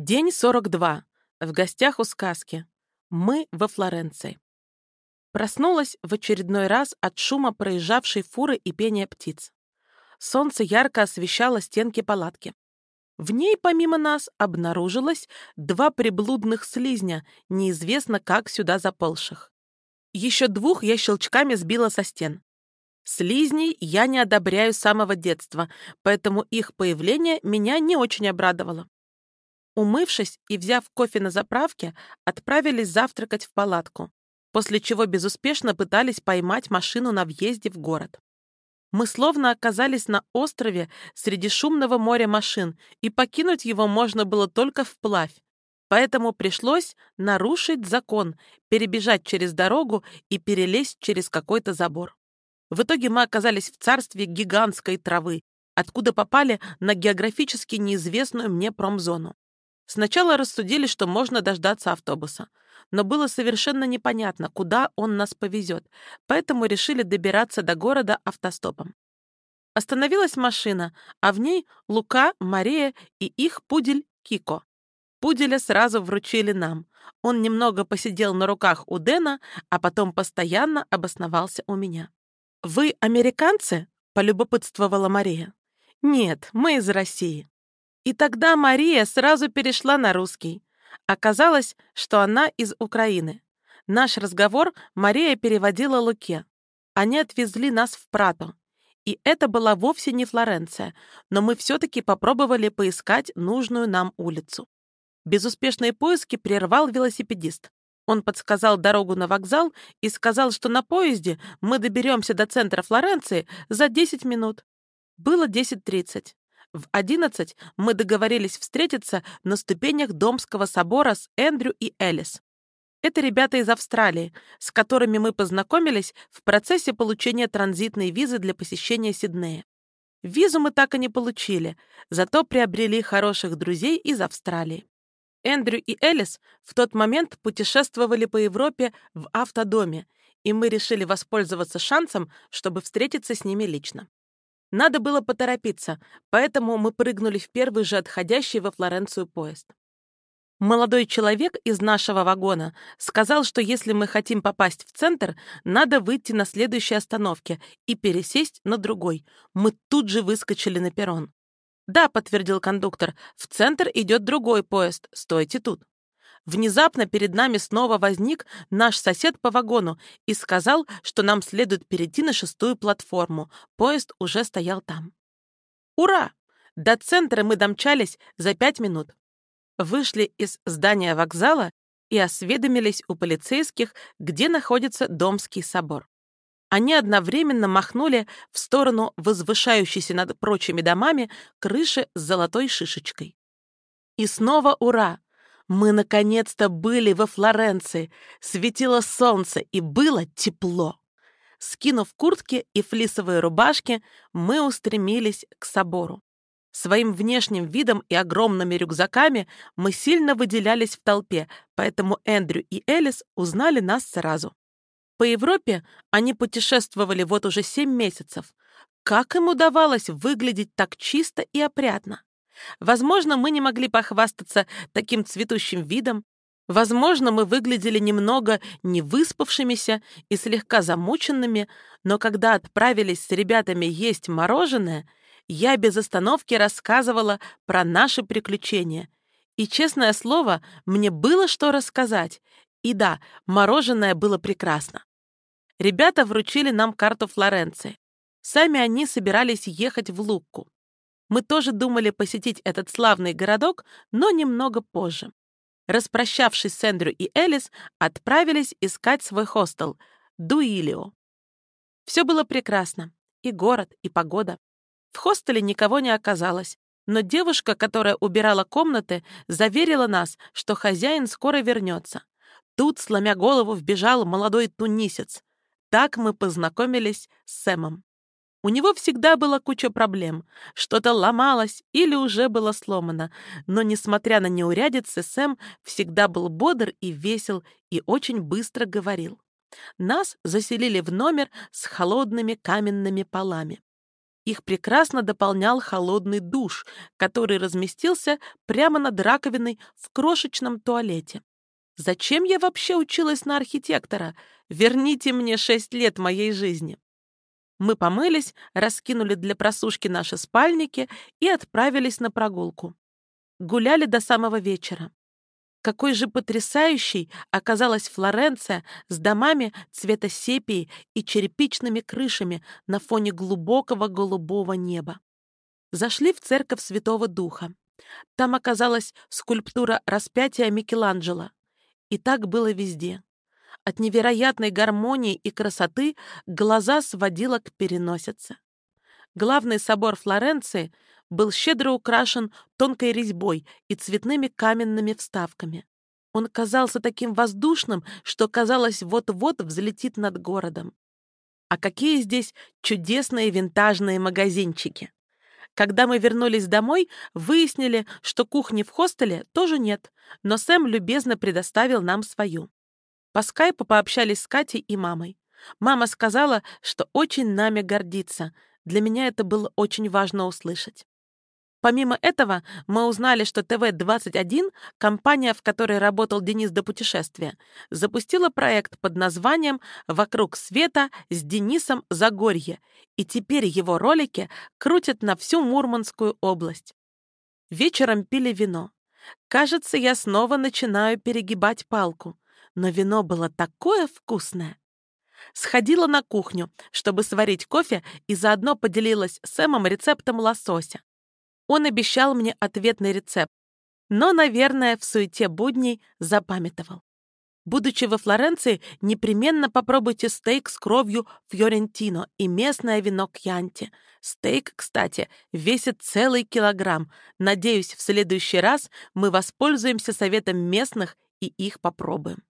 День 42. В гостях у сказки. Мы во Флоренции. Проснулась в очередной раз от шума проезжавшей фуры и пения птиц. Солнце ярко освещало стенки палатки. В ней, помимо нас, обнаружилось два приблудных слизня, неизвестно как сюда заползших. Еще двух я щелчками сбила со стен. Слизней я не одобряю с самого детства, поэтому их появление меня не очень обрадовало. Умывшись и взяв кофе на заправке, отправились завтракать в палатку, после чего безуспешно пытались поймать машину на въезде в город. Мы словно оказались на острове среди шумного моря машин, и покинуть его можно было только вплавь. Поэтому пришлось нарушить закон, перебежать через дорогу и перелезть через какой-то забор. В итоге мы оказались в царстве гигантской травы, откуда попали на географически неизвестную мне промзону. Сначала рассудили, что можно дождаться автобуса, но было совершенно непонятно, куда он нас повезет, поэтому решили добираться до города автостопом. Остановилась машина, а в ней Лука, Мария и их пудель Кико. Пуделя сразу вручили нам. Он немного посидел на руках у Дэна, а потом постоянно обосновался у меня. «Вы американцы?» — полюбопытствовала Мария. «Нет, мы из России». И тогда Мария сразу перешла на русский. Оказалось, что она из Украины. Наш разговор Мария переводила Луке. Они отвезли нас в Прато. И это была вовсе не Флоренция, но мы все-таки попробовали поискать нужную нам улицу. Безуспешные поиски прервал велосипедист. Он подсказал дорогу на вокзал и сказал, что на поезде мы доберемся до центра Флоренции за 10 минут. Было 10.30. В 11 мы договорились встретиться на ступенях Домского собора с Эндрю и Элис. Это ребята из Австралии, с которыми мы познакомились в процессе получения транзитной визы для посещения Сиднея. Визу мы так и не получили, зато приобрели хороших друзей из Австралии. Эндрю и Элис в тот момент путешествовали по Европе в автодоме, и мы решили воспользоваться шансом, чтобы встретиться с ними лично. Надо было поторопиться, поэтому мы прыгнули в первый же отходящий во Флоренцию поезд. Молодой человек из нашего вагона сказал, что если мы хотим попасть в центр, надо выйти на следующей остановке и пересесть на другой. Мы тут же выскочили на перрон. «Да», — подтвердил кондуктор, — «в центр идет другой поезд. Стойте тут». Внезапно перед нами снова возник наш сосед по вагону и сказал, что нам следует перейти на шестую платформу. Поезд уже стоял там. Ура! До центра мы домчались за пять минут. Вышли из здания вокзала и осведомились у полицейских, где находится Домский собор. Они одновременно махнули в сторону возвышающейся над прочими домами крыши с золотой шишечкой. И снова ура! Мы наконец-то были во Флоренции. Светило солнце и было тепло. Скинув куртки и флисовые рубашки, мы устремились к собору. Своим внешним видом и огромными рюкзаками мы сильно выделялись в толпе, поэтому Эндрю и Элис узнали нас сразу. По Европе они путешествовали вот уже семь месяцев. Как им удавалось выглядеть так чисто и опрятно? Возможно, мы не могли похвастаться таким цветущим видом. Возможно, мы выглядели немного невыспавшимися и слегка замученными, но когда отправились с ребятами есть мороженое, я без остановки рассказывала про наши приключения. И, честное слово, мне было что рассказать. И да, мороженое было прекрасно. Ребята вручили нам карту Флоренции. Сами они собирались ехать в Лукку. Мы тоже думали посетить этот славный городок, но немного позже. Распрощавшись с Эндрю и Элис, отправились искать свой хостел — Дуилио. Все было прекрасно. И город, и погода. В хостеле никого не оказалось, но девушка, которая убирала комнаты, заверила нас, что хозяин скоро вернется. Тут, сломя голову, вбежал молодой тунисец. Так мы познакомились с Сэмом. У него всегда была куча проблем. Что-то ломалось или уже было сломано. Но, несмотря на неурядицы, Сэм всегда был бодр и весел и очень быстро говорил. Нас заселили в номер с холодными каменными полами. их прекрасно дополнял холодный душ, который разместился прямо над раковиной в крошечном туалете. Зачем я вообще училась на архитектора? Верните мне шесть лет моей жизни. Мы помылись, раскинули для просушки наши спальники и отправились на прогулку. Гуляли до самого вечера. Какой же потрясающей оказалась Флоренция с домами цвета сепии и черепичными крышами на фоне глубокого голубого неба. Зашли в церковь Святого Духа. Там оказалась скульптура распятия Микеланджело. И так было везде. От невероятной гармонии и красоты глаза сводило к переносице. Главный собор Флоренции был щедро украшен тонкой резьбой и цветными каменными вставками. Он казался таким воздушным, что казалось, вот-вот взлетит над городом. А какие здесь чудесные винтажные магазинчики! Когда мы вернулись домой, выяснили, что кухни в хостеле тоже нет, но Сэм любезно предоставил нам свою. По скайпу пообщались с Катей и мамой. Мама сказала, что очень нами гордится. Для меня это было очень важно услышать. Помимо этого, мы узнали, что ТВ-21, компания, в которой работал Денис до путешествия, запустила проект под названием «Вокруг света» с Денисом Загорье, и теперь его ролики крутят на всю Мурманскую область. Вечером пили вино. Кажется, я снова начинаю перегибать палку но вино было такое вкусное. Сходила на кухню, чтобы сварить кофе, и заодно поделилась с Сэмом рецептом лосося. Он обещал мне ответный рецепт, но, наверное, в суете будней запамятовал. Будучи во Флоренции, непременно попробуйте стейк с кровью фьорентино и местное вино кьянти. Стейк, кстати, весит целый килограмм. Надеюсь, в следующий раз мы воспользуемся советом местных и их попробуем.